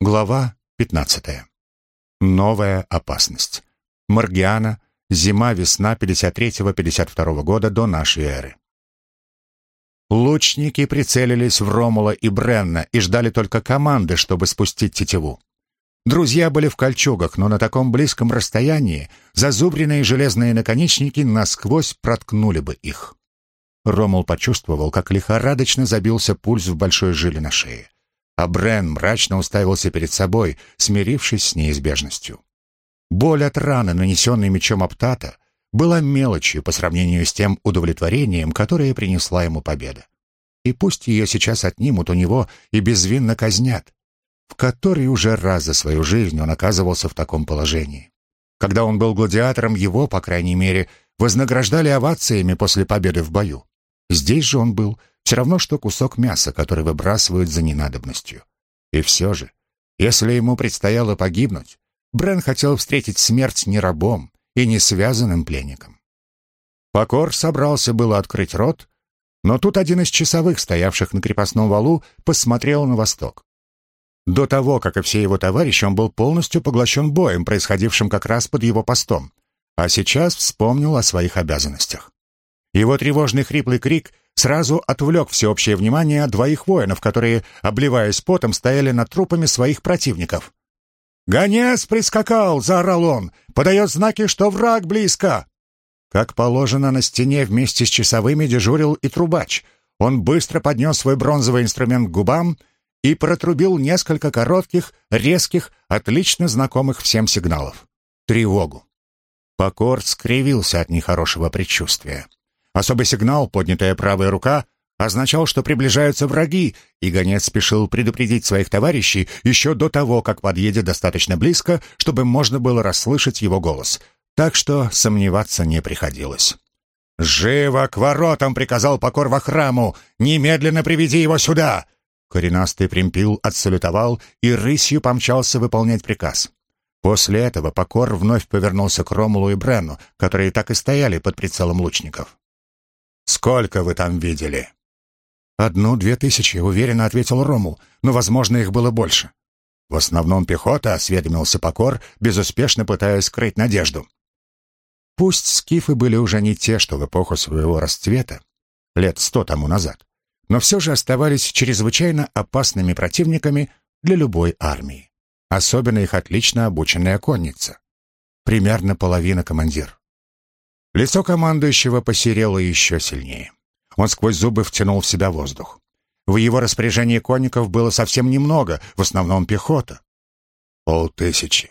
Глава 15. Новая опасность. Маргиана. Зима-весна 53-52 года до нашей эры. Лучники прицелились в Ромула и Бренна и ждали только команды, чтобы спустить тетиву. Друзья были в кольчугах, но на таком близком расстоянии зазубренные железные наконечники насквозь проткнули бы их. Ромул почувствовал, как лихорадочно забился пульс в большой жиле на шее а Брен мрачно уставился перед собой, смирившись с неизбежностью. Боль от раны, нанесенной мечом Аптата, была мелочью по сравнению с тем удовлетворением, которое принесла ему победа. И пусть ее сейчас отнимут у него и безвинно казнят, в который уже раз за свою жизнь он оказывался в таком положении. Когда он был гладиатором, его, по крайней мере, вознаграждали овациями после победы в бою. Здесь же он был все равно, что кусок мяса, который выбрасывают за ненадобностью. И все же, если ему предстояло погибнуть, Брен хотел встретить смерть не рабом и не связанным пленником. Покор собрался было открыть рот, но тут один из часовых, стоявших на крепостном валу, посмотрел на восток. До того, как и все его товарищи, он был полностью поглощен боем, происходившим как раз под его постом, а сейчас вспомнил о своих обязанностях. Его тревожный хриплый крик сразу отвлек всеобщее внимание двоих воинов, которые, обливаясь потом, стояли над трупами своих противников. «Гонец прискакал!» — заорал он. «Подает знаки, что враг близко!» Как положено, на стене вместе с часовыми дежурил и трубач. Он быстро поднес свой бронзовый инструмент к губам и протрубил несколько коротких, резких, отлично знакомых всем сигналов. Тревогу. Покор скривился от нехорошего предчувствия. Особый сигнал, поднятая правая рука, означал, что приближаются враги, и гонец спешил предупредить своих товарищей еще до того, как подъедет достаточно близко, чтобы можно было расслышать его голос. Так что сомневаться не приходилось. «Живо к воротам!» — приказал покор во храму. «Немедленно приведи его сюда!» Коренастый примпил отсалютовал и рысью помчался выполнять приказ. После этого покор вновь повернулся к Ромулу и Бренну, которые так и стояли под прицелом лучников. Сколько вы там видели?» «Одну-две тысячи», — уверенно ответил Ромул, «но, возможно, их было больше». «В основном пехота», — осведомился Покор, безуспешно пытаясь скрыть надежду. Пусть скифы были уже не те, что в эпоху своего расцвета, лет сто тому назад, но все же оставались чрезвычайно опасными противниками для любой армии. Особенно их отлично обученная конница. Примерно половина командир. Лицо командующего посерело еще сильнее. Он сквозь зубы втянул в себя воздух. В его распоряжении конников было совсем немного, в основном пехота. «Полтысячи,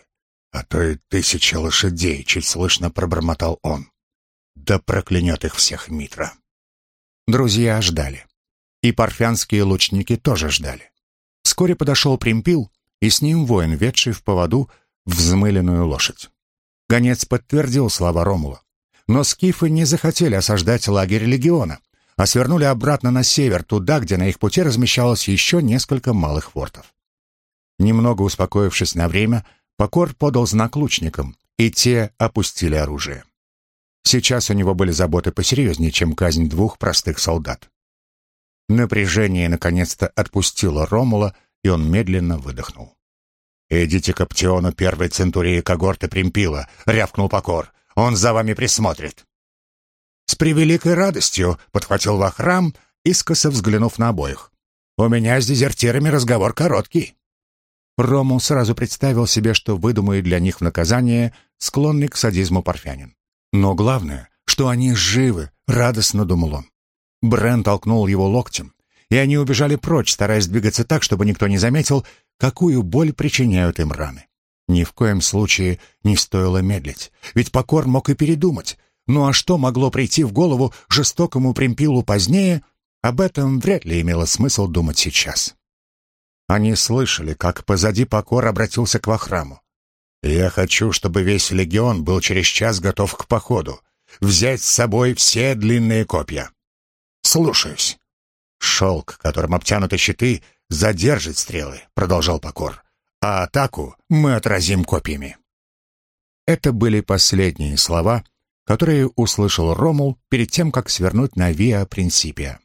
а то и тысяча лошадей», — чуть слышно пробормотал он. «Да проклянет их всех Митра». Друзья ждали. И парфянские лучники тоже ждали. Вскоре подошел Примпил, и с ним воин, ведший в поводу взмыленную лошадь. Гонец подтвердил слова Ромула. Но скифы не захотели осаждать лагерь легиона, а свернули обратно на север, туда, где на их пути размещалось еще несколько малых фортов. Немного успокоившись на время, Покор подал знак лучникам, и те опустили оружие. Сейчас у него были заботы посерьезнее, чем казнь двух простых солдат. Напряжение наконец-то отпустило Ромула, и он медленно выдохнул. «Идите к Аптиону первой центурии когорты Примпила», — рявкнул Покор. Он за вами присмотрит». «С превеликой радостью», — подхватил Вахрам, искоса взглянув на обоих. «У меня с дезертирами разговор короткий». Рому сразу представил себе, что выдумает для них в наказание склонный к садизму парфянин. Но главное, что они живы, радостно думал он. Брен толкнул его локтем, и они убежали прочь, стараясь двигаться так, чтобы никто не заметил, какую боль причиняют им раны. Ни в коем случае не стоило медлить, ведь Покор мог и передумать. Ну а что могло прийти в голову жестокому примпилу позднее, об этом вряд ли имело смысл думать сейчас. Они слышали, как позади Покор обратился к Вахраму. «Я хочу, чтобы весь легион был через час готов к походу. Взять с собой все длинные копья». «Слушаюсь». «Шелк, которым обтянуты щиты, задержит стрелы», — продолжал Покор а атаку мы отразим копьями». Это были последние слова, которые услышал Ромул перед тем, как свернуть на Виа Принципия.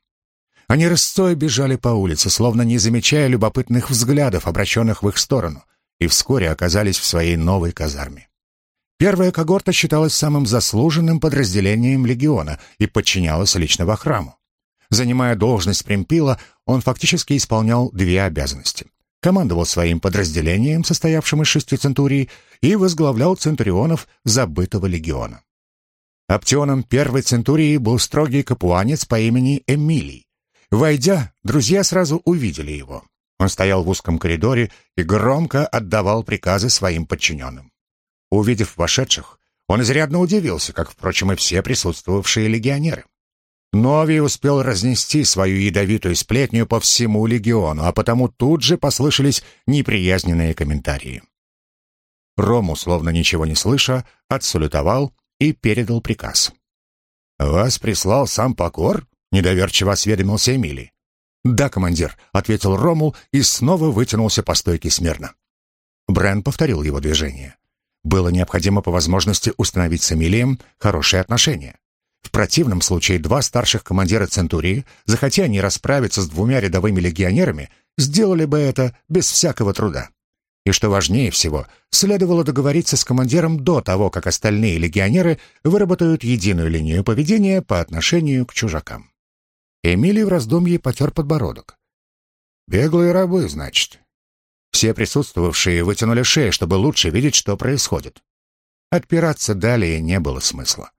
Они рысцой бежали по улице, словно не замечая любопытных взглядов, обращенных в их сторону, и вскоре оказались в своей новой казарме. Первая когорта считалась самым заслуженным подразделением легиона и подчинялась лично во храму. Занимая должность примпила, он фактически исполнял две обязанности. Командовал своим подразделением, состоявшим из шести центурий, и возглавлял центурионов забытого легиона. Оптионом первой центурии был строгий капуанец по имени Эмилий. Войдя, друзья сразу увидели его. Он стоял в узком коридоре и громко отдавал приказы своим подчиненным. Увидев вошедших, он изрядно удивился, как, впрочем, и все присутствовавшие легионеры. Новий успел разнести свою ядовитую сплетню по всему легиону, а потому тут же послышались неприязненные комментарии. Рому, словно ничего не слыша, отсалютовал и передал приказ. «Вас прислал сам Покор?» — недоверчиво осведомился Эмилий. «Да, командир», — ответил Ромул и снова вытянулся по стойке смирно. Брэн повторил его движение. Было необходимо по возможности установить с Эмилием хорошие отношения. В противном случае два старших командира Центурии, захотя они расправиться с двумя рядовыми легионерами, сделали бы это без всякого труда. И что важнее всего, следовало договориться с командиром до того, как остальные легионеры выработают единую линию поведения по отношению к чужакам. Эмилий в раздумье потер подбородок. «Беглые рабы, значит». Все присутствовавшие вытянули шеи, чтобы лучше видеть, что происходит. Отпираться далее не было смысла.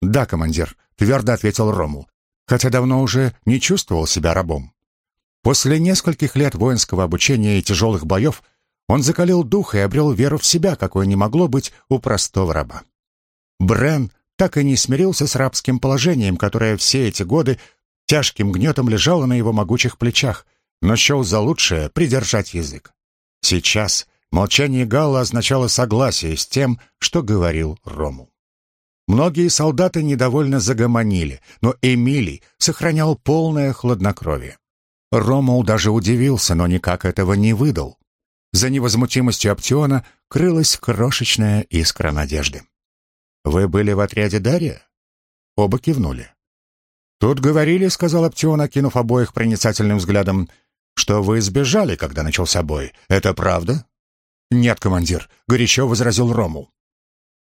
«Да, командир», — твердо ответил Ромул, хотя давно уже не чувствовал себя рабом. После нескольких лет воинского обучения и тяжелых боев он закалил дух и обрел веру в себя, какой не могло быть у простого раба. Брен так и не смирился с рабским положением, которое все эти годы тяжким гнетом лежало на его могучих плечах, но счел за лучшее придержать язык. Сейчас молчание Галла означало согласие с тем, что говорил Рому. Многие солдаты недовольно загомонили, но Эмилий сохранял полное хладнокровие. Ромул даже удивился, но никак этого не выдал. За невозмутимостью Аптиона крылась крошечная искра надежды. «Вы были в отряде Дарья?» Оба кивнули. «Тут говорили, — сказал Аптион, окинув обоих проницательным взглядом, — что вы сбежали, когда начался бой. Это правда?» «Нет, командир», — горячо возразил Ромул.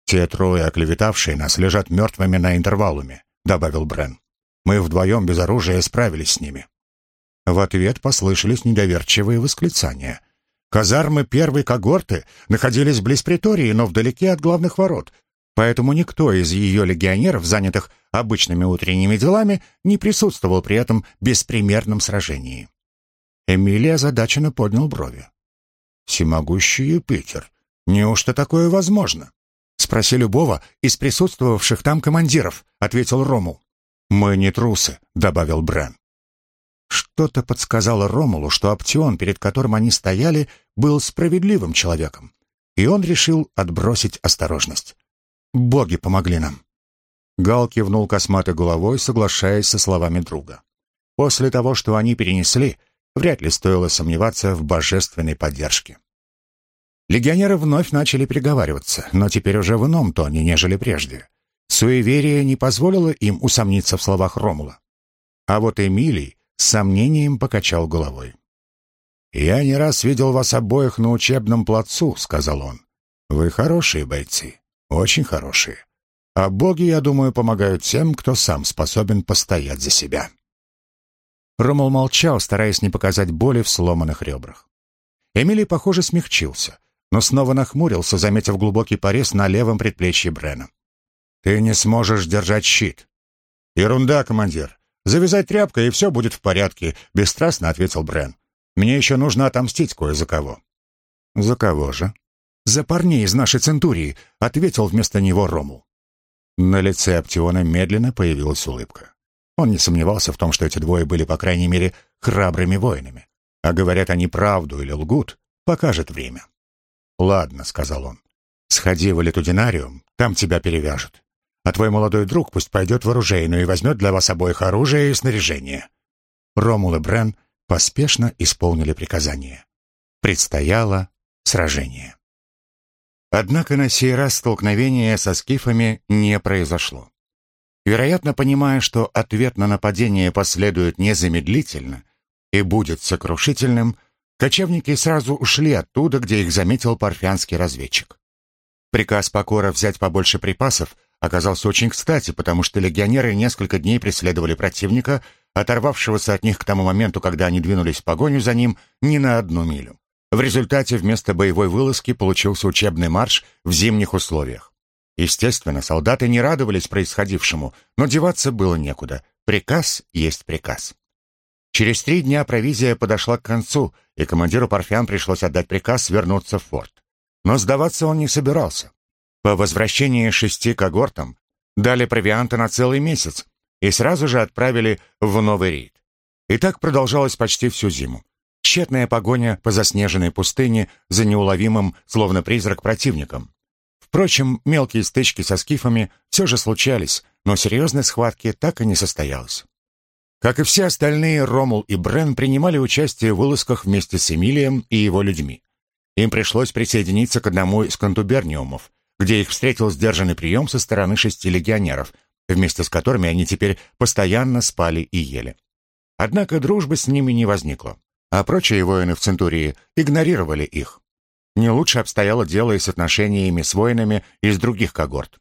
«Те трое, оклеветавшие нас, лежат мертвыми на интервалуме», — добавил Брен. «Мы вдвоем без оружия справились с ними». В ответ послышались недоверчивые восклицания. Казармы первой когорты находились близ притории, но вдалеке от главных ворот, поэтому никто из ее легионеров, занятых обычными утренними делами, не присутствовал при этом беспримерном сражении. Эмилия озадаченно поднял брови. «Всемогущий Юпитер, неужто такое возможно?» «Спроси любого из присутствовавших там командиров», — ответил Рому. «Мы не трусы», — добавил Брен. Что-то подсказало Ромулу, что Аптион, перед которым они стояли, был справедливым человеком, и он решил отбросить осторожность. «Боги помогли нам». Гал кивнул косматой головой, соглашаясь со словами друга. После того, что они перенесли, вряд ли стоило сомневаться в божественной поддержке. Легионеры вновь начали переговариваться, но теперь уже в ином тоне, нежели прежде. Суеверие не позволило им усомниться в словах Ромула. А вот Эмилий с сомнением покачал головой. «Я не раз видел вас обоих на учебном плацу», — сказал он. «Вы хорошие бойцы, очень хорошие. А боги, я думаю, помогают тем, кто сам способен постоять за себя». Ромул молчал, стараясь не показать боли в сломанных ребрах. Эмилий, похоже, смягчился но снова нахмурился, заметив глубокий порез на левом предплечье Брена. «Ты не сможешь держать щит». «Ерунда, командир. Завязать тряпкой, и все будет в порядке», — бесстрастно ответил Брен. «Мне еще нужно отомстить кое за кого». «За кого же?» «За парней из нашей центурии», — ответил вместо него Рому. На лице Аптиона медленно появилась улыбка. Он не сомневался в том, что эти двое были, по крайней мере, храбрыми воинами. А говорят они правду или лгут, покажет время. «Ладно», — сказал он. «Сходи в Элитудинариум, там тебя перевяжут. А твой молодой друг пусть пойдет в оружейную и возьмет для вас обоих оружие и снаряжение». Ромул и Брен поспешно исполнили приказание. Предстояло сражение. Однако на сей раз столкновение со скифами не произошло. Вероятно, понимая, что ответ на нападение последует незамедлительно и будет сокрушительным, кочевники сразу ушли оттуда, где их заметил парфянский разведчик. Приказ Покора взять побольше припасов оказался очень кстати, потому что легионеры несколько дней преследовали противника, оторвавшегося от них к тому моменту, когда они двинулись в погоню за ним, не на одну милю. В результате вместо боевой вылазки получился учебный марш в зимних условиях. Естественно, солдаты не радовались происходившему, но деваться было некуда. Приказ есть приказ. Через три дня провизия подошла к концу, и командиру Парфян пришлось отдать приказ вернуться в форт. Но сдаваться он не собирался. По возвращении шести когортам дали провианта на целый месяц и сразу же отправили в новый рейд. И так продолжалось почти всю зиму. Тщетная погоня по заснеженной пустыне за неуловимым, словно призрак, противником. Впрочем, мелкие стычки со скифами все же случались, но серьезной схватки так и не состоялось. Как и все остальные, Ромул и Брен принимали участие в вылазках вместе с Эмилием и его людьми. Им пришлось присоединиться к одному из контуберниумов, где их встретил сдержанный прием со стороны шести легионеров, вместе с которыми они теперь постоянно спали и ели. Однако дружбы с ними не возникло а прочие воины в Центурии игнорировали их. Не лучше обстояло дело и с отношениями с воинами из других когорт.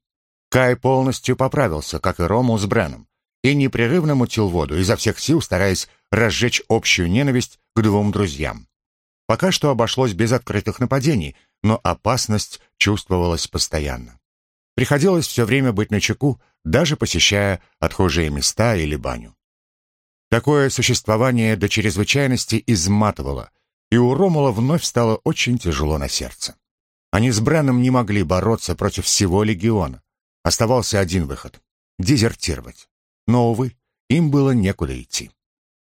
Кай полностью поправился, как и Рому с Бреном, и непрерывно мутил воду, изо всех сил стараясь разжечь общую ненависть к двум друзьям. Пока что обошлось без открытых нападений, но опасность чувствовалась постоянно. Приходилось все время быть начеку, даже посещая отхожие места или баню. Такое существование до чрезвычайности изматывало, и у Ромула вновь стало очень тяжело на сердце. Они с Бреном не могли бороться против всего легиона. Оставался один выход — дезертировать. Но, увы, им было некуда идти.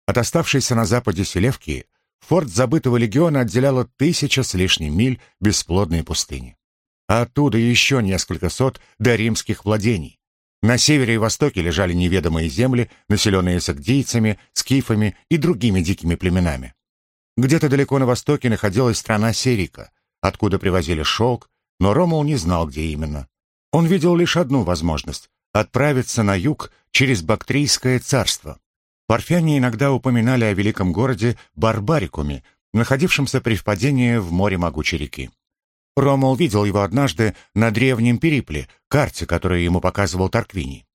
От оставшейся на западе Селевкии форт забытого легиона отделяло тысяча с лишним миль бесплодной пустыни. А оттуда еще несколько сот до римских владений, на севере и востоке лежали неведомые земли, населенные сагдийцами, скифами и другими дикими племенами. Где-то далеко на востоке находилась страна Серика, откуда привозили шелк, но Ромул не знал, где именно. Он видел лишь одну возможность — отправиться на юг через Бактрийское царство. Парфяне иногда упоминали о великом городе Барбарикуме, находившемся при впадении в море могучей реки. Ромул видел его однажды на древнем перипле, карте, которую ему показывал Тарквини.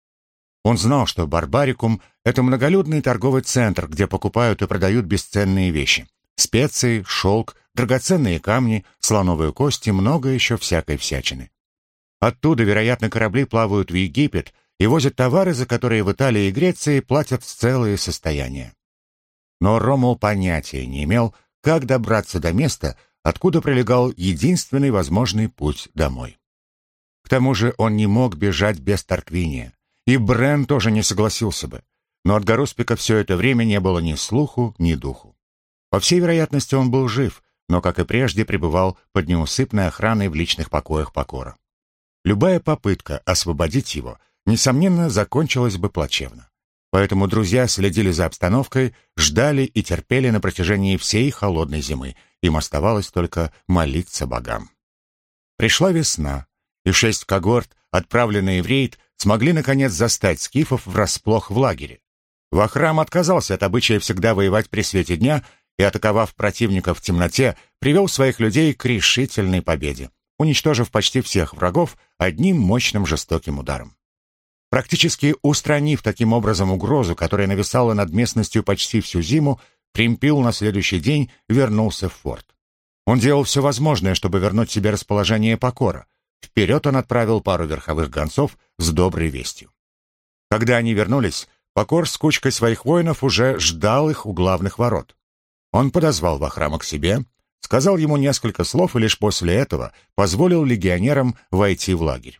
Он знал, что Барбарикум — это многолюдный торговый центр, где покупают и продают бесценные вещи. Специи, шелк, драгоценные камни, слоновые кости, много еще всякой всячины. Оттуда, вероятно, корабли плавают в Египет и возят товары, за которые в Италии и Греции платят целые состояния. Но Ромул понятия не имел, как добраться до места, откуда пролегал единственный возможный путь домой. К тому же он не мог бежать без Тарквиния, и Брен тоже не согласился бы, но от Гаруспика все это время не было ни слуху, ни духу. По всей вероятности, он был жив, но, как и прежде, пребывал под неусыпной охраной в личных покоях Покора. Любая попытка освободить его, несомненно, закончилась бы плачевно. Поэтому друзья следили за обстановкой, ждали и терпели на протяжении всей холодной зимы. Им оставалось только молиться богам. Пришла весна, и шесть когорт, отправленные в рейд, смогли наконец застать скифов врасплох в лагере. Вахрам отказался от обычая всегда воевать при свете дня и, атаковав противника в темноте, привел своих людей к решительной победе, уничтожив почти всех врагов одним мощным жестоким ударом. Практически устранив таким образом угрозу, которая нависала над местностью почти всю зиму, Тримпил на следующий день вернулся в форт. Он делал все возможное, чтобы вернуть себе расположение покора. Вперед он отправил пару верховых гонцов с доброй вестью. Когда они вернулись, Покор с кучкой своих воинов уже ждал их у главных ворот. Он подозвал Вахрама к себе, сказал ему несколько слов и лишь после этого позволил легионерам войти в лагерь.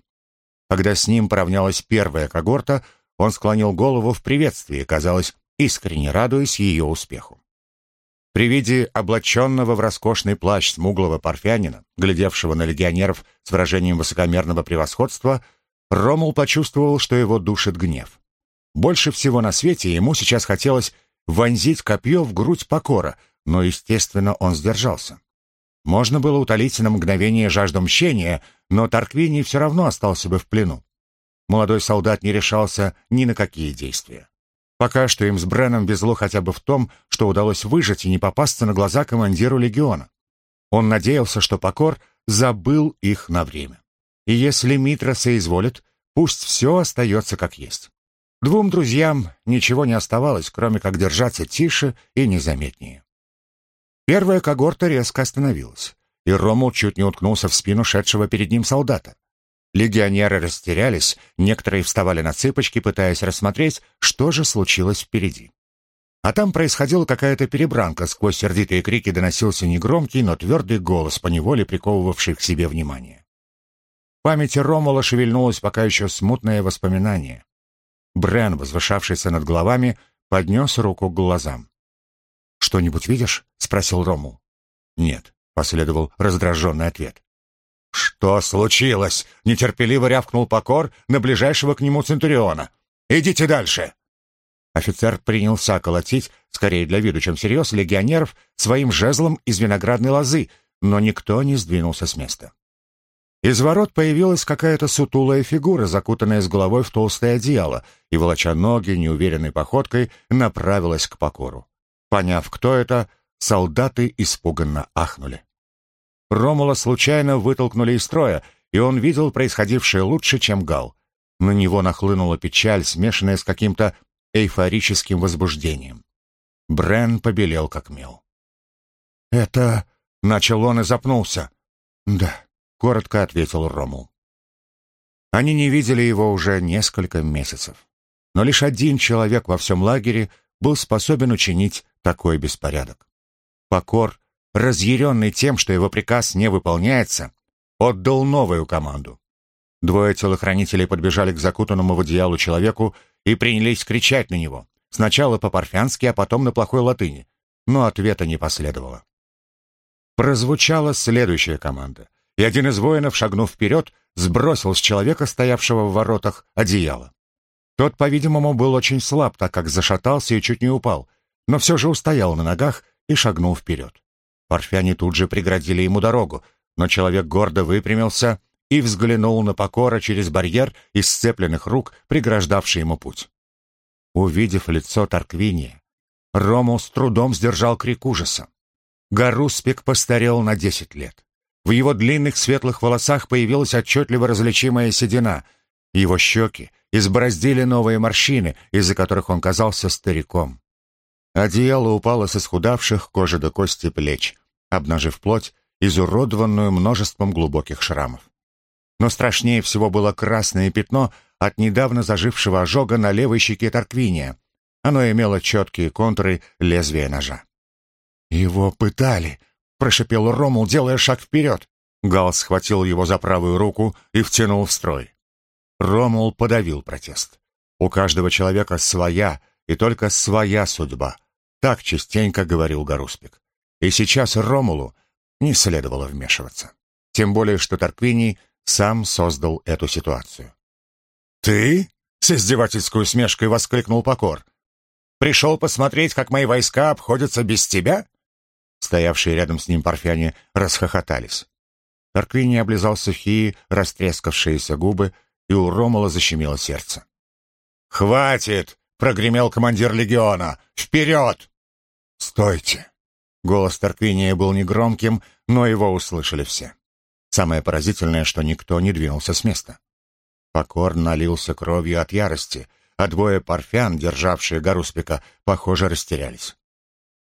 Когда с ним поравнялась первая когорта, он склонил голову в приветствии, казалось, искренне радуясь ее успеху. При виде облаченного в роскошный плащ смуглого парфянина, глядевшего на легионеров с выражением высокомерного превосходства, Ромул почувствовал, что его душит гнев. Больше всего на свете ему сейчас хотелось вонзить копье в грудь покора, но, естественно, он сдержался. Можно было утолить на мгновение жажду мщения, но Тарквини все равно остался бы в плену. молодой солдат не решался ни на какие действия. Пока что им с Бреном везло хотя бы в том, что удалось выжить и не попасться на глаза командиру легиона. Он надеялся, что Покор забыл их на время. И если Митра соизволит, пусть все остается как есть. Двум друзьям ничего не оставалось, кроме как держаться тише и незаметнее. Первая когорта резко остановилась, и Ромул чуть не уткнулся в спину шедшего перед ним солдата. Легионеры растерялись, некоторые вставали на цыпочки, пытаясь рассмотреть, что же случилось впереди. А там происходила какая-то перебранка, сквозь сердитые крики доносился негромкий, но твердый голос, поневоле приковывавший к себе внимание. В памяти Ромула шевельнулось пока еще смутное воспоминание. Брен, возвышавшийся над головами, поднес руку к глазам. «Что-нибудь видишь?» — спросил Ромул. «Нет», — последовал раздраженный ответ. «Что случилось?» — нетерпеливо рявкнул Покор на ближайшего к нему Центуриона. «Идите дальше!» Офицер принялся колотить, скорее для виду, чем всерьез, легионеров своим жезлом из виноградной лозы, но никто не сдвинулся с места. Из ворот появилась какая-то сутулая фигура, закутанная с головой в толстое одеяло, и, волоча ноги, неуверенной походкой, направилась к покору. Поняв, кто это, солдаты испуганно ахнули. Ромула случайно вытолкнули из строя, и он видел происходившее лучше, чем Гал. На него нахлынула печаль, смешанная с каким-то эйфорическим возбуждением. Брен побелел как мел. «Это...» — начал он и запнулся. «Да», — коротко ответил Ромул. Они не видели его уже несколько месяцев. Но лишь один человек во всем лагере был способен учинить такой беспорядок. Покор разъяренный тем, что его приказ не выполняется, отдал новую команду. Двое телохранителей подбежали к закутанному в одеялу человеку и принялись кричать на него. Сначала по-парфянски, а потом на плохой латыни. Но ответа не последовало. Прозвучала следующая команда, и один из воинов, шагнув вперед, сбросил с человека, стоявшего в воротах, одеяло. Тот, по-видимому, был очень слаб, так как зашатался и чуть не упал, но все же устоял на ногах и шагнул вперед. Парфяне тут же преградили ему дорогу, но человек гордо выпрямился и взглянул на покора через барьер из сцепленных рук, преграждавший ему путь. Увидев лицо Тарквиния, Рому с трудом сдержал крик ужаса. Гаруспик постарел на десять лет. В его длинных светлых волосах появилась отчетливо различимая седина. Его щеки избороздили новые морщины, из-за которых он казался стариком. Одеяло упало с исхудавших кожи до кости плеч, обнажив плоть, изуродованную множеством глубоких шрамов. Но страшнее всего было красное пятно от недавно зажившего ожога на левой щеке Тарквиния. Оно имело четкие контуры лезвия ножа. «Его пытали!» — прошепел Ромул, делая шаг вперед. Гал схватил его за правую руку и втянул в строй. Ромул подавил протест. У каждого человека своя и только своя судьба, так частенько говорил Гаруспик. И сейчас Ромулу не следовало вмешиваться. Тем более, что Тарквиний сам создал эту ситуацию. «Ты?» — с издевательской усмешкой воскликнул Покор. «Пришел посмотреть, как мои войска обходятся без тебя?» Стоявшие рядом с ним парфяне расхохотались. Тарквиний облизал сухие, растрескавшиеся губы, и у Ромула защемило сердце. «Хватит!» — прогремел командир легиона. «Вперед!» «Стойте!» Голос Тарквиния был негромким, но его услышали все. Самое поразительное, что никто не двинулся с места. Покор налился кровью от ярости, а двое парфян, державшие Гаруспика, похоже, растерялись.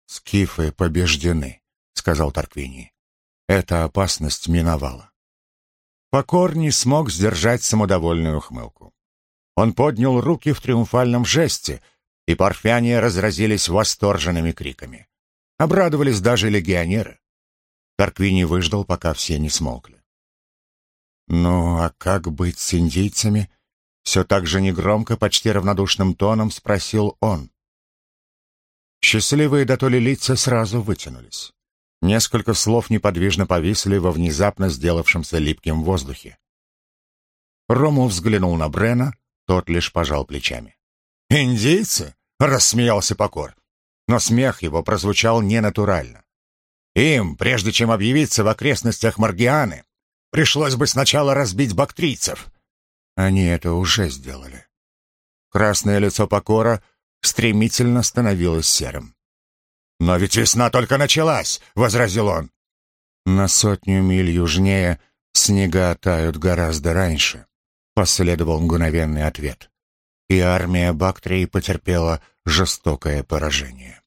«Скифы побеждены», — сказал Тарквиний. Эта опасность миновала. Покор не смог сдержать самодовольную ухмылку. Он поднял руки в триумфальном жесте — и парфяне разразились восторженными криками. Обрадовались даже легионеры. Тарквини выждал, пока все не смолкли. «Ну, а как быть с индейцами?» Все так же негромко, почти равнодушным тоном спросил он. Счастливые до ли лица сразу вытянулись. Несколько слов неподвижно повисли во внезапно сделавшемся липким воздухе. Рому взглянул на Брена, тот лишь пожал плечами. «Индейцы?» — рассмеялся Покор. Но смех его прозвучал ненатурально. Им, прежде чем объявиться в окрестностях Маргианы, пришлось бы сначала разбить бактрийцев. Они это уже сделали. Красное лицо Покора стремительно становилось серым. «Но ведь весна только началась!» — возразил он. «На сотню миль южнее снега тают гораздо раньше», — последовал мгновенный ответ. И армия Бактрии потерпела жестокое поражение.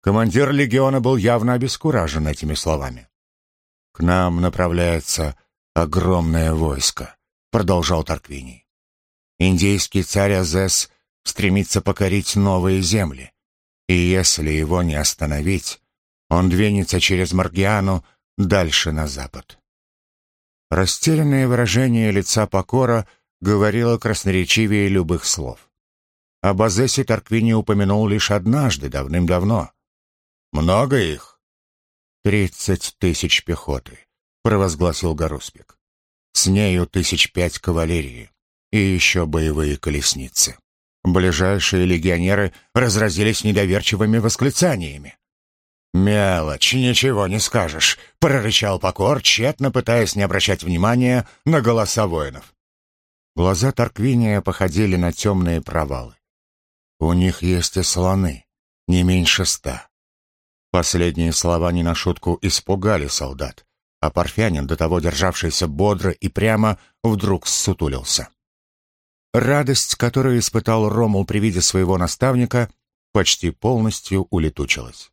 Командир легиона был явно обескуражен этими словами. «К нам направляется огромное войско», — продолжал Тарквиний. «Индийский царь Азес стремится покорить новые земли, и если его не остановить, он двинется через Маргиану дальше на запад». Растерянное выражение лица Покора говорило красноречивее любых слов. Об Азесе Тарквини упомянул лишь однажды, давным-давно. «Много их?» «Тридцать тысяч пехоты», — провозгласил Гаруспик. «С нею тысяч пять кавалерии и еще боевые колесницы». Ближайшие легионеры разразились недоверчивыми восклицаниями. «Мелочь, ничего не скажешь», — прорычал Покор, тщетно пытаясь не обращать внимания на голоса воинов. Глаза Тарквиния походили на темные провалы. «У них есть и слоны, не меньше ста. Последние слова не на шутку испугали солдат, а парфянин, до того державшийся бодро и прямо, вдруг ссутулился. Радость, которую испытал Ромул при виде своего наставника, почти полностью улетучилась.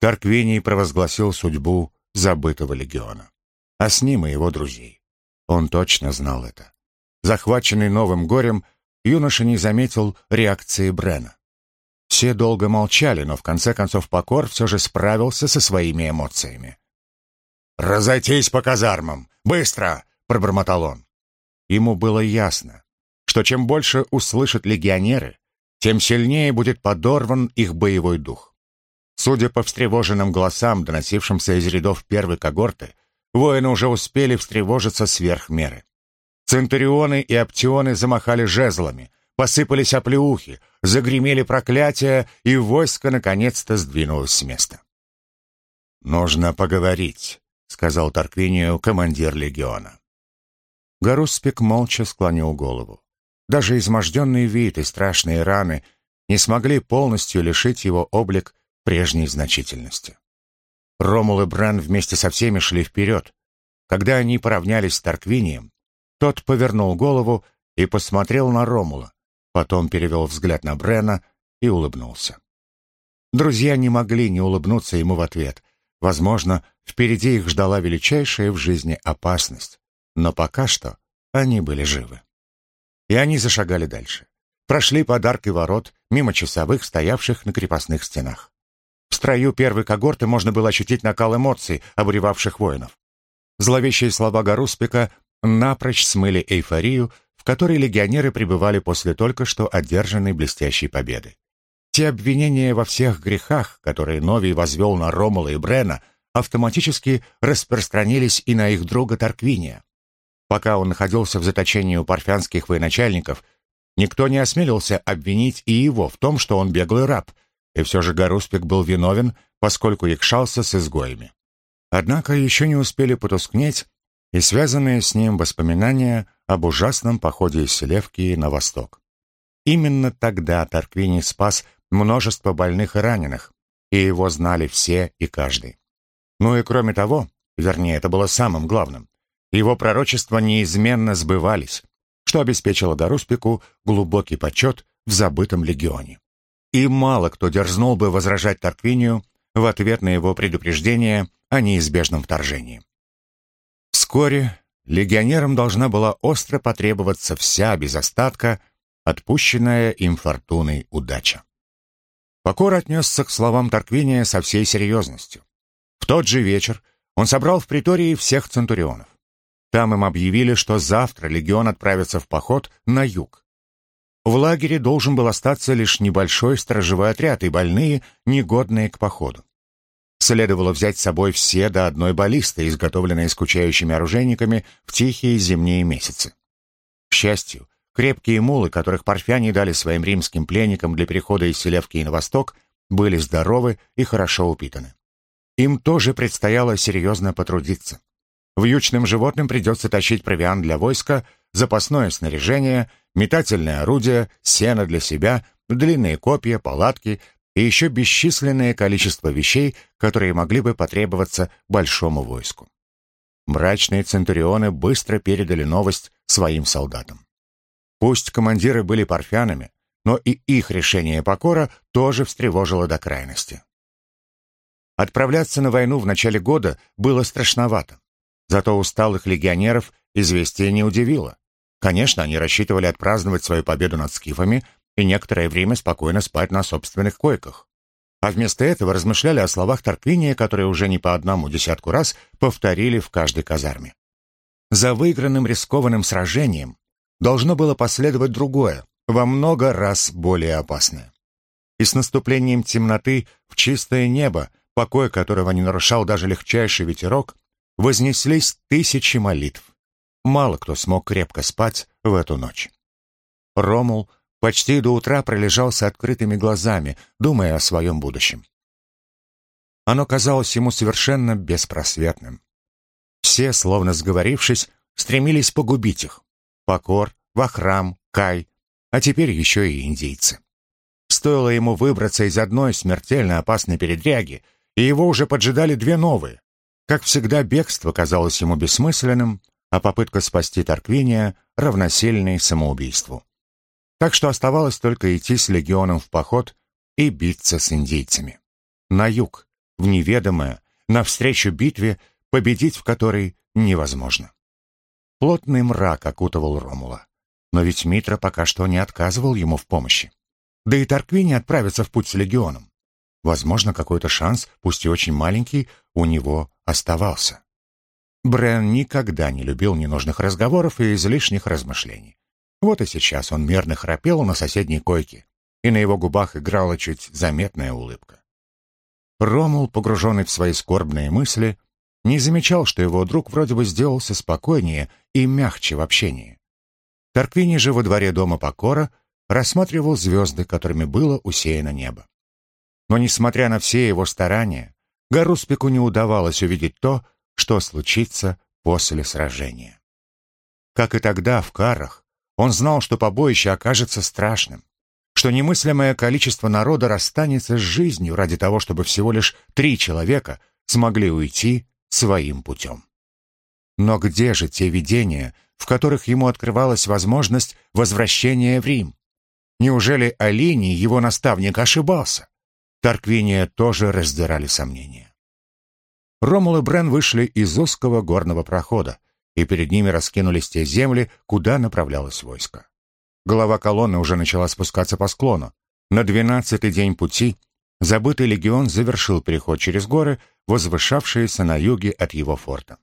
Тарквиний провозгласил судьбу забытого легиона, а с ним и его друзей. Он точно знал это. Захваченный новым горем, юноша не заметил реакции Брена. Все долго молчали, но в конце концов Покор все же справился со своими эмоциями. «Разойтись по казармам! Быстро!» — пробормотал он. Ему было ясно, что чем больше услышат легионеры, тем сильнее будет подорван их боевой дух. Судя по встревоженным голосам, доносившимся из рядов первой когорты, воины уже успели встревожиться сверх меры. Центурионы и оптионы замахали жезлами, Посыпались оплеухи, загремели проклятия, и войско наконец-то сдвинулось с места. «Нужно поговорить», — сказал Тарквинию командир легиона. Гаруспик молча склонил голову. Даже изможденный вид и страшные раны не смогли полностью лишить его облик прежней значительности. Ромул и Бран вместе со всеми шли вперед. Когда они поравнялись с Тарквинием, тот повернул голову и посмотрел на Ромула, Потом перевел взгляд на Брена и улыбнулся. Друзья не могли не улыбнуться ему в ответ. Возможно, впереди их ждала величайшая в жизни опасность. Но пока что они были живы. И они зашагали дальше. Прошли под аркой ворот, мимо часовых, стоявших на крепостных стенах. В строю первой когорты можно было ощутить накал эмоций, обуревавших воинов. Зловещие слова Гаруспика напрочь смыли эйфорию, в которой легионеры пребывали после только что одержанной блестящей победы. Те обвинения во всех грехах, которые Новий возвел на Ромула и Брена, автоматически распространились и на их друга Тарквиния. Пока он находился в заточении у парфянских военачальников, никто не осмелился обвинить и его в том, что он беглый раб, и все же Гаруспик был виновен, поскольку якшался с изгоями. Однако еще не успели потускнеть и связанные с ним воспоминания об ужасном походе из Селевкии на восток. Именно тогда Тарквини спас множество больных и раненых, и его знали все и каждый. Ну и кроме того, вернее, это было самым главным, его пророчества неизменно сбывались, что обеспечило Гаруспику глубокий почет в забытом легионе. И мало кто дерзнул бы возражать Тарквинию в ответ на его предупреждение о неизбежном вторжении. Вскоре легионерам должна была остро потребоваться вся, без остатка, отпущенная им фортуной удача. Покор отнесся к словам Тарквиния со всей серьезностью. В тот же вечер он собрал в притории всех центурионов. Там им объявили, что завтра легион отправится в поход на юг. В лагере должен был остаться лишь небольшой сторожевой отряд и больные, негодные к походу. Следовало взять с собой все до одной баллисты, изготовленные скучающими оружейниками в тихие зимние месяцы. К счастью, крепкие мулы, которых парфяне дали своим римским пленникам для перехода из Селевки на восток, были здоровы и хорошо упитаны. Им тоже предстояло серьезно потрудиться. Вьючным животным придется тащить провиант для войска, запасное снаряжение, метательное орудие, сено для себя, длинные копья, палатки и еще бесчисленное количество вещей, которые могли бы потребоваться большому войску. Мрачные центурионы быстро передали новость своим солдатам. Пусть командиры были парфянами, но и их решение покора тоже встревожило до крайности. Отправляться на войну в начале года было страшновато. Зато усталых легионеров известие не удивило. Конечно, они рассчитывали отпраздновать свою победу над скифами и некоторое время спокойно спать на собственных койках. А вместо этого размышляли о словах Тарквиния, которые уже не по одному десятку раз повторили в каждой казарме. За выигранным рискованным сражением должно было последовать другое, во много раз более опасное. И с наступлением темноты в чистое небо, покой которого не нарушал даже легчайший ветерок, вознеслись тысячи молитв. Мало кто смог крепко спать в эту ночь. Ромул почти до утра пролежал с открытыми глазами, думая о своем будущем. Оно казалось ему совершенно беспросветным. Все, словно сговорившись, стремились погубить их. Покор, Вахрам, Кай, а теперь еще и индейцы. Стоило ему выбраться из одной смертельно опасной передряги, и его уже поджидали две новые. Как всегда, бегство казалось ему бессмысленным, а попытка спасти Тарквиния равносильной самоубийству. Так что оставалось только идти с легионом в поход и биться с индейцами. На юг, в неведомое, навстречу битве, победить в которой невозможно. Плотный мрак окутывал Ромула. Но ведь Митра пока что не отказывал ему в помощи. Да и Тарквини отправится в путь с легионом. Возможно, какой-то шанс, пусть и очень маленький, у него оставался. Брен никогда не любил ненужных разговоров и излишних размышлений. Вот и сейчас он мерно храпел на соседней койке, и на его губах играла чуть заметная улыбка. Ромул, погруженный в свои скорбные мысли, не замечал, что его друг вроде бы сделался спокойнее и мягче в общении. Тарквини же во дворе дома Покора рассматривал звезды, которыми было усеяно небо. Но, несмотря на все его старания, Гаруспику не удавалось увидеть то, что случится после сражения. Как и тогда, в Карах, он знал, что побоище окажется страшным, что немыслимое количество народа расстанется с жизнью ради того, чтобы всего лишь три человека смогли уйти своим путем. Но где же те видения, в которых ему открывалась возможность возвращения в Рим. Неужели Алиний, его наставник, ошибался? Тарквиния тоже раздирали сомнения. Ромул и Брен вышли из узкого горного прохода, и перед ними раскинулись те земли, куда направлялось войско. Голова колонны уже начала спускаться по склону. На двенадцатый день пути забытый легион завершил переход через горы, возвышавшиеся на юге от его форта.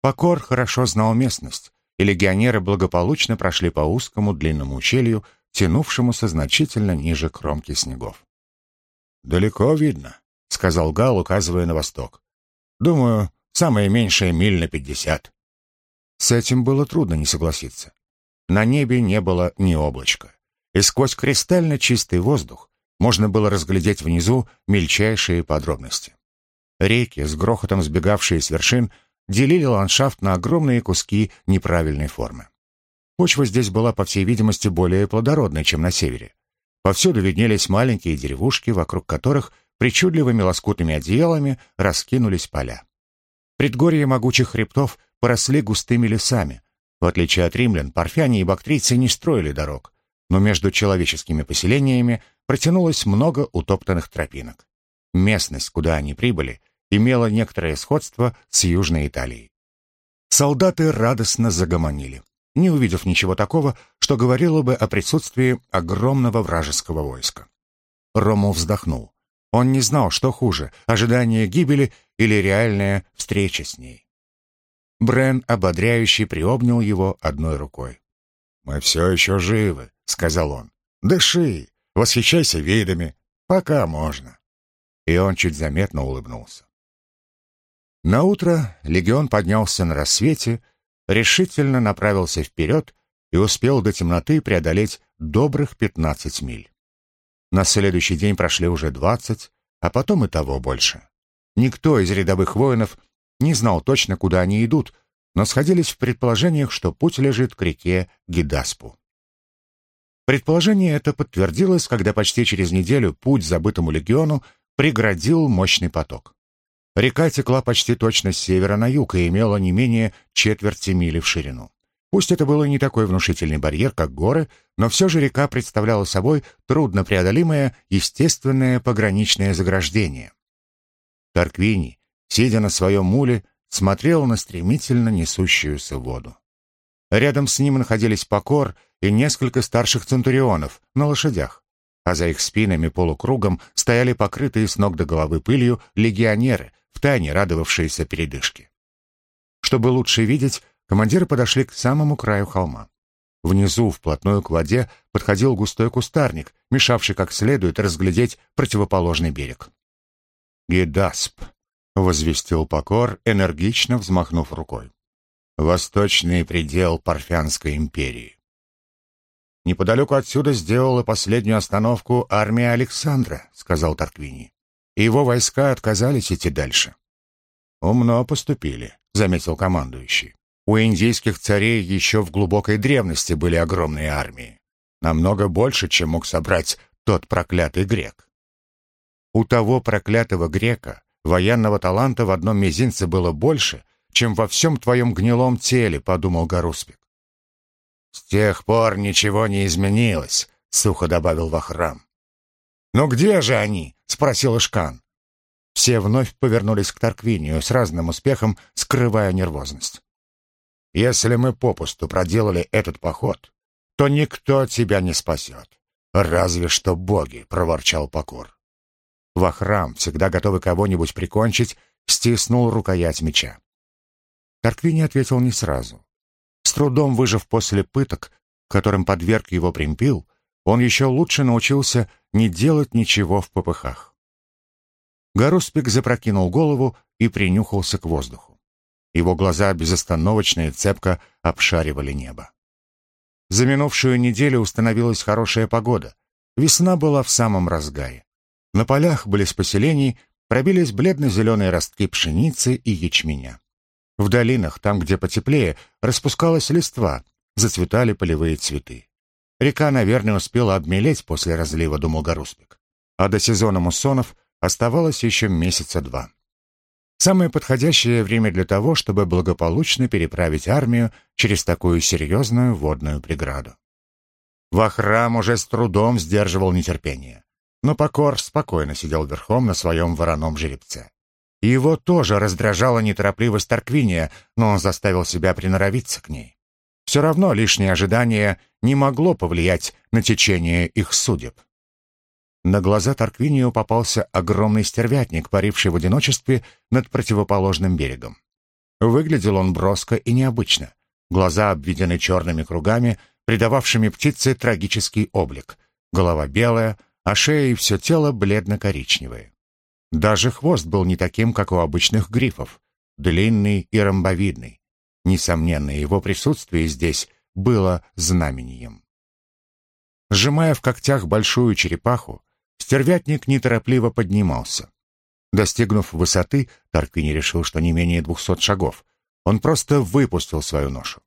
Покор хорошо знал местность, и легионеры благополучно прошли по узкому длинному ущелью, тянувшемуся значительно ниже кромки снегов. «Далеко видно», — сказал Гал, указывая на восток. «Думаю, самое меньшее миль на пятьдесят». С этим было трудно не согласиться. На небе не было ни облачка, и сквозь кристально чистый воздух можно было разглядеть внизу мельчайшие подробности. Реки, с грохотом сбегавшие с вершин, делили ландшафт на огромные куски неправильной формы. Почва здесь была, по всей видимости, более плодородной, чем на севере. Повсюду виднелись маленькие деревушки, вокруг которых причудливыми лоскутными одеялами раскинулись поля. Предгорья могучих хребтов поросли густыми лесами. В отличие от римлян, парфяне и бактрийцы не строили дорог, но между человеческими поселениями протянулось много утоптанных тропинок. Местность, куда они прибыли, имела некоторое сходство с Южной Италией. Солдаты радостно загомонили, не увидев ничего такого, что говорило бы о присутствии огромного вражеского войска. Рому вздохнул. Он не знал, что хуже — ожидание гибели или реальная встреча с ней. Брен ободряюще приобнял его одной рукой. «Мы все еще живы», — сказал он. «Дыши, восхищайся видами, пока можно». И он чуть заметно улыбнулся. На утро легион поднялся на рассвете, решительно направился вперед и успел до темноты преодолеть добрых 15 миль. На следующий день прошли уже 20, а потом и того больше. Никто из рядовых воинов не знал точно, куда они идут, но сходились в предположениях, что путь лежит к реке Гидаспу. Предположение это подтвердилось, когда почти через неделю путь забытому легиону преградил мощный поток. Река текла почти точно с севера на юг и имела не менее четверти мили в ширину. Пусть это было не такой внушительный барьер, как горы, но все же река представляла собой труднопреодолимое естественное пограничное заграждение. Тарквини, сидя на своем муле, смотрел на стремительно несущуюся воду. Рядом с ним находились Покор и несколько старших центурионов на лошадях, а за их спинами полукругом стояли покрытые с ног до головы пылью легионеры, втайне радовавшиеся передышке. Чтобы лучше видеть, командиры подошли к самому краю холма. Внизу, вплотную к воде, подходил густой кустарник, мешавший как следует разглядеть противоположный берег. «Гидасп», — возвестил Покор, энергично взмахнув рукой. «Восточный предел Парфянской империи». «Неподалеку отсюда сделала последнюю остановку армия Александра», — сказал Тарквини и его войска отказались идти дальше. «Умно поступили», — заметил командующий. «У индийских царей еще в глубокой древности были огромные армии. Намного больше, чем мог собрать тот проклятый грек». У того проклятого грека военного таланта в одном мизинце было больше, чем во всем твоем гнилом теле, — подумал Гаруспик. «С тех пор ничего не изменилось», — сухо добавил Вахрам. «Но где же они?» — спросил Ишкан. Все вновь повернулись к Тарквинию с разным успехом, скрывая нервозность. «Если мы попусту проделали этот поход, то никто тебя не спасет. Разве что боги», — проворчал Покор. Вахрам, всегда готовый кого-нибудь прикончить, стиснул рукоять меча. Тарквини ответил не сразу. С трудом выжив после пыток, которым подверг его примпил, он еще лучше научился не делать ничего в попыхах. Гаруспик запрокинул голову и принюхался к воздуху. Его глаза безостановочно и цепко обшаривали небо. За минувшую неделю установилась хорошая погода. Весна была в самом разгаре. На полях близ поселений пробились бледно-зеленые ростки пшеницы и ячменя. В долинах, там, где потеплее, распускалась листва, зацветали полевые цветы. Река, наверное, успела обмелеть после разлива, думал Гаруспик. А до сезона муссонов оставалось еще месяца два. Самое подходящее время для того, чтобы благополучно переправить армию через такую серьезную водную преграду. Вахрам уже с трудом сдерживал нетерпение. Но Покор спокойно сидел верхом на своем вороном жеребце. Его тоже раздражала неторопливость Тарквиния, но он заставил себя приноровиться к ней. Все равно лишнее ожидание не могло повлиять на течение их судеб. На глаза Тарквинию попался огромный стервятник, паривший в одиночестве над противоположным берегом. Выглядел он броско и необычно. Глаза обведены черными кругами, придававшими птице трагический облик. Голова белая, а шея и все тело бледно-коричневые. Даже хвост был не таким, как у обычных грифов, длинный и ромбовидный. Несомненно, его присутствие здесь было знамением. Сжимая в когтях большую черепаху, стервятник неторопливо поднимался. Достигнув высоты, Тарквини решил, что не менее двухсот шагов. Он просто выпустил свою ношу.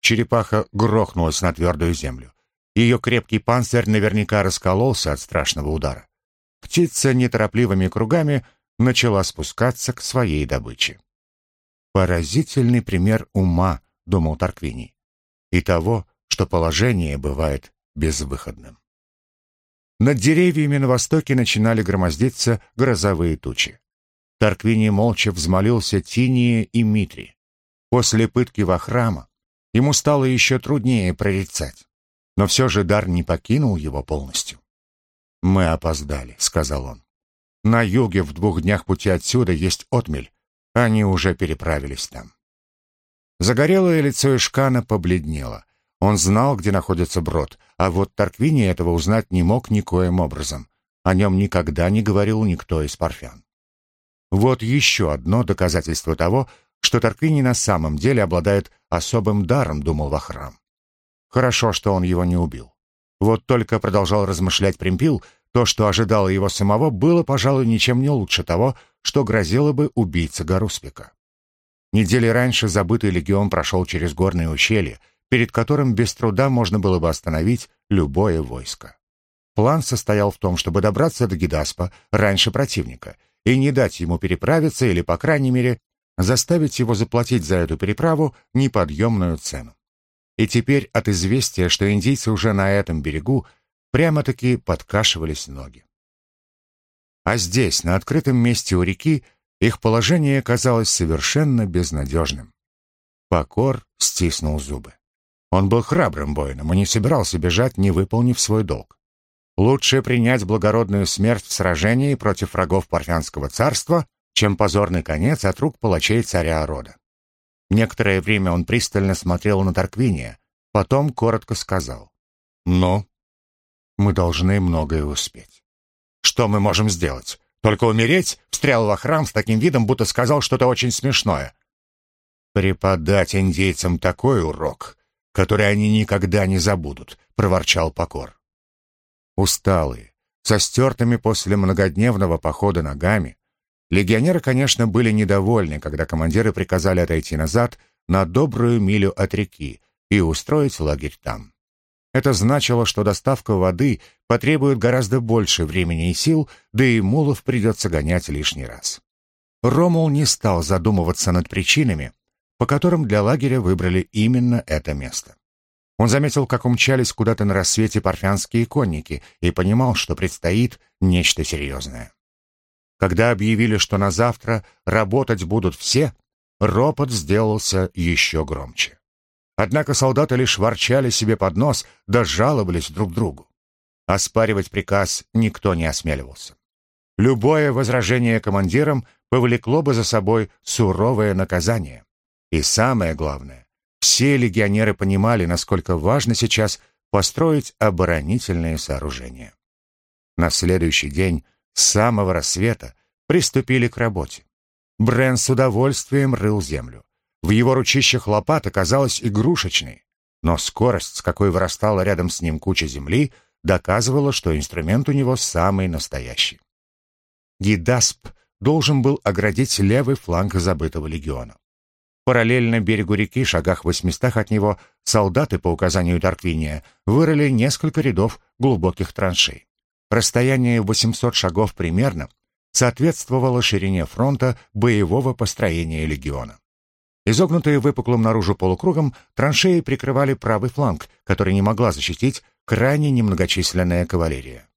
Черепаха грохнулась на твердую землю. Ее крепкий панцирь наверняка раскололся от страшного удара. Птица неторопливыми кругами начала спускаться к своей добыче. Поразительный пример ума, думал Тарквини, и того, что положение бывает безвыходным. Над деревьями на востоке начинали громоздиться грозовые тучи. Тарквини молча взмолился Тинии и Митри. После пытки во храма ему стало еще труднее прорицать, но все же дар не покинул его полностью. «Мы опоздали», — сказал он. «На юге в двух днях пути отсюда есть отмель, они уже переправились там. Загорелое лицо Ишкана побледнело. Он знал, где находится брод, а вот Тарквини этого узнать не мог никоим образом. О нем никогда не говорил никто из парфян. Вот еще одно доказательство того, что Тарквини на самом деле обладает особым даром, думал Вахрам. Хорошо, что он его не убил. Вот только продолжал размышлять Примпил, то, что ожидало его самого, было, пожалуй, ничем не лучше того, что грозило бы убийце Гаруспика. Недели раньше забытый легион прошел через горные ущелья, перед которым без труда можно было бы остановить любое войско. План состоял в том, чтобы добраться до Гидаспа раньше противника и не дать ему переправиться или, по крайней мере, заставить его заплатить за эту переправу неподъемную цену. И теперь от известия, что индийцы уже на этом берегу, прямо-таки подкашивались ноги. А здесь, на открытом месте у реки, их положение казалось совершенно безнадежным. Покор стиснул зубы. Он был храбрым воином и не собирался бежать, не выполнив свой долг. Лучше принять благородную смерть в сражении против врагов Парфянского царства, чем позорный конец от рук палачей царя рода. Некоторое время он пристально смотрел на Тарквиния, потом коротко сказал. «Ну, мы должны многое успеть. Что мы можем сделать? Только умереть?» Встрял во храм с таким видом, будто сказал что-то очень смешное. «Преподать индейцам такой урок, который они никогда не забудут», — проворчал Покор. Усталые, со стертыми после многодневного похода ногами, легионеры, конечно, были недовольны, когда командиры приказали отойти назад на добрую милю от реки и устроить лагерь там. Это значило, что доставка воды потребует гораздо больше времени и сил, да и мулов придется гонять лишний раз. Ромул не стал задумываться над причинами, по которым для лагеря выбрали именно это место. Он заметил, как умчались куда-то на рассвете парфянские конники, и понимал, что предстоит нечто серьезное. Когда объявили, что на завтра работать будут все, ропот сделался еще громче. Однако солдаты лишь ворчали себе под нос, да жаловались друг другу. Оспаривать приказ никто не осмеливался. Любое возражение командирам повлекло бы за собой суровое наказание. И самое главное, все легионеры понимали, насколько важно сейчас построить оборонительные сооружения. На следующий день, с самого рассвета, приступили к работе. Брен с удовольствием рыл землю. В его ручищах лопата казалась игрушечной, но скорость, с какой вырастала рядом с ним куча земли, доказывала, что инструмент у него самый настоящий. Гидасп должен был оградить левый фланг забытого легиона. Параллельно берегу реки, шагах в восьмистах от него, солдаты по указанию Тарквиния вырыли несколько рядов глубоких траншей. Расстояние 800 шагов примерно соответствовало ширине фронта боевого построения легиона. Изогнутые выпуклым наружу полукругом, траншеи прикрывали правый фланг, который не могла защитить крайне немногочисленная кавалерия.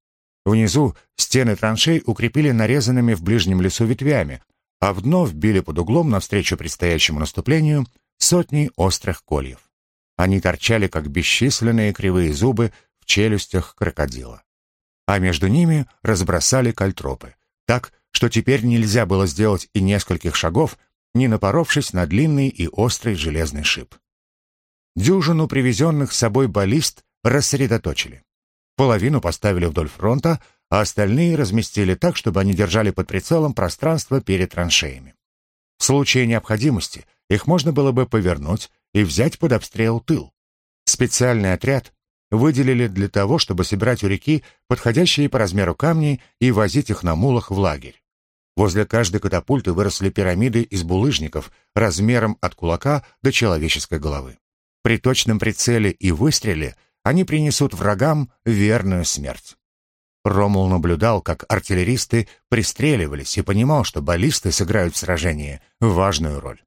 Внизу стены траншей укрепили нарезанными в ближнем лесу ветвями, а в дно вбили под углом навстречу предстоящему наступлению сотни острых кольев. Они торчали, как бесчисленные кривые зубы в челюстях крокодила. А между ними разбросали кальтропы, так, что теперь нельзя было сделать и нескольких шагов, не напоровшись на длинный и острый железный шип. Дюжину привезенных с собой баллист рассредоточили. Половину поставили вдоль фронта, а остальные разместили так, чтобы они держали под прицелом пространство перед траншеями. В случае необходимости их можно было бы повернуть и взять под обстрел тыл. Специальный отряд выделили для того, чтобы собирать у реки подходящие по размеру камни и возить их на мулах в лагерь. Возле каждой катапульты выросли пирамиды из булыжников размером от кулака до человеческой головы. При точном прицеле и выстреле они принесут врагам верную смерть. Ромул наблюдал, как артиллеристы пристреливались и понимал, что баллисты сыграют в сражении важную роль.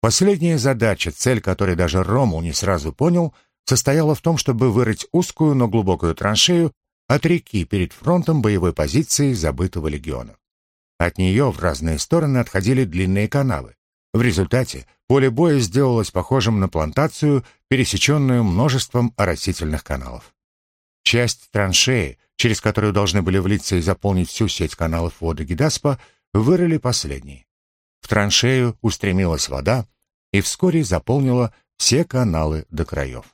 Последняя задача, цель которой даже Ромул не сразу понял, состояла в том, чтобы вырыть узкую, но глубокую траншею от реки перед фронтом боевой позиции забытого легиона. От нее в разные стороны отходили длинные канавы. В результате поле боя сделалось похожим на плантацию, пересеченную множеством оросительных каналов. Часть траншеи, через которую должны были влиться и заполнить всю сеть каналов воды Гидаспа, вырыли последней. В траншею устремилась вода и вскоре заполнила все каналы до краев.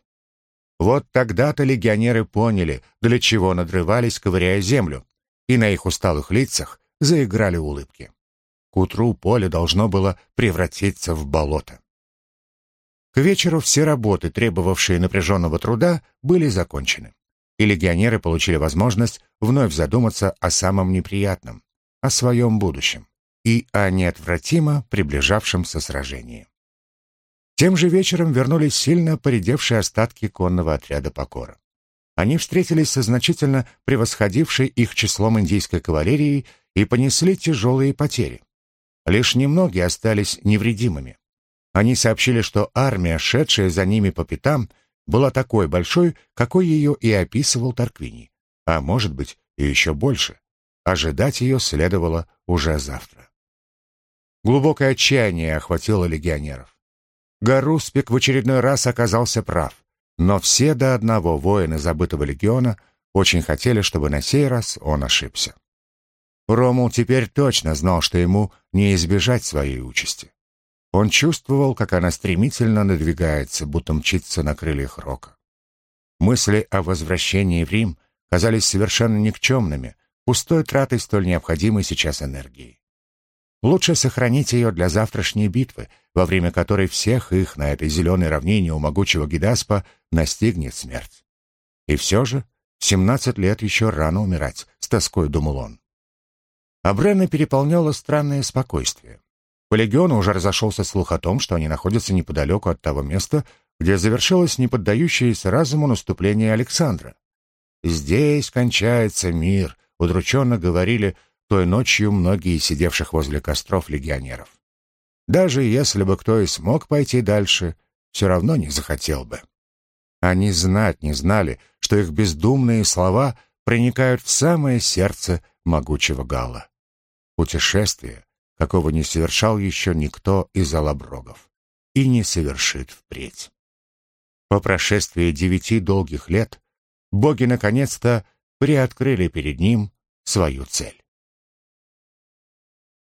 Вот тогда-то легионеры поняли, для чего надрывались, ковыряя землю, и на их усталых лицах заиграли улыбки. К утру поле должно было превратиться в болото. К вечеру все работы, требовавшие напряженного труда, были закончены, и легионеры получили возможность вновь задуматься о самом неприятном, о своем будущем. и о неотвратимо приближавшемся сражении. Тем же вечером вернулись сильно поредевшие остатки конного отряда Покора. Они встретились со значительно превосходившей их числом индийской кавалерией и понесли тяжелые потери. Лишь немногие остались невредимыми. Они сообщили, что армия, шедшая за ними по пятам, была такой большой, какой ее и описывал Тарквини, а может быть и еще больше. Ожидать ее следовало уже завтра. Глубокое отчаяние охватило легионеров. Гаруспик в очередной раз оказался прав, но все до одного воины забытого легиона очень хотели, чтобы на сей раз он ошибся. Ромул теперь точно знал, что ему не избежать своей участи. Он чувствовал, как она стремительно надвигается, будто мчится на крыльях рока. Мысли о возвращении в Рим казались совершенно никчемными, пустой тратой столь необходимой сейчас энергии. Лучше сохранить ее для завтрашней битвы, во время которой всех их на этой зеленой равнине у могучего Гидаспа настигнет смерть. И все же, в семнадцать лет еще рано умирать, с тоской думал он. А Бренна переполняло странное спокойствие. По легиону уже разошелся слух о том, что они находятся неподалеку от того места, где завершилось неподдающееся разуму наступление Александра. «Здесь кончается мир», — удрученно говорили той ночью многие сидевших возле костров легионеров. Даже если бы кто и смог пойти дальше, все равно не захотел бы. Они знать не знали, что их бездумные слова проникают в самое сердце могучего Гала путешествие, какого не совершал еще никто из алаброгов и не совершит впредь. По прошествии девяти долгих лет боги наконец-то приоткрыли перед ним свою цель.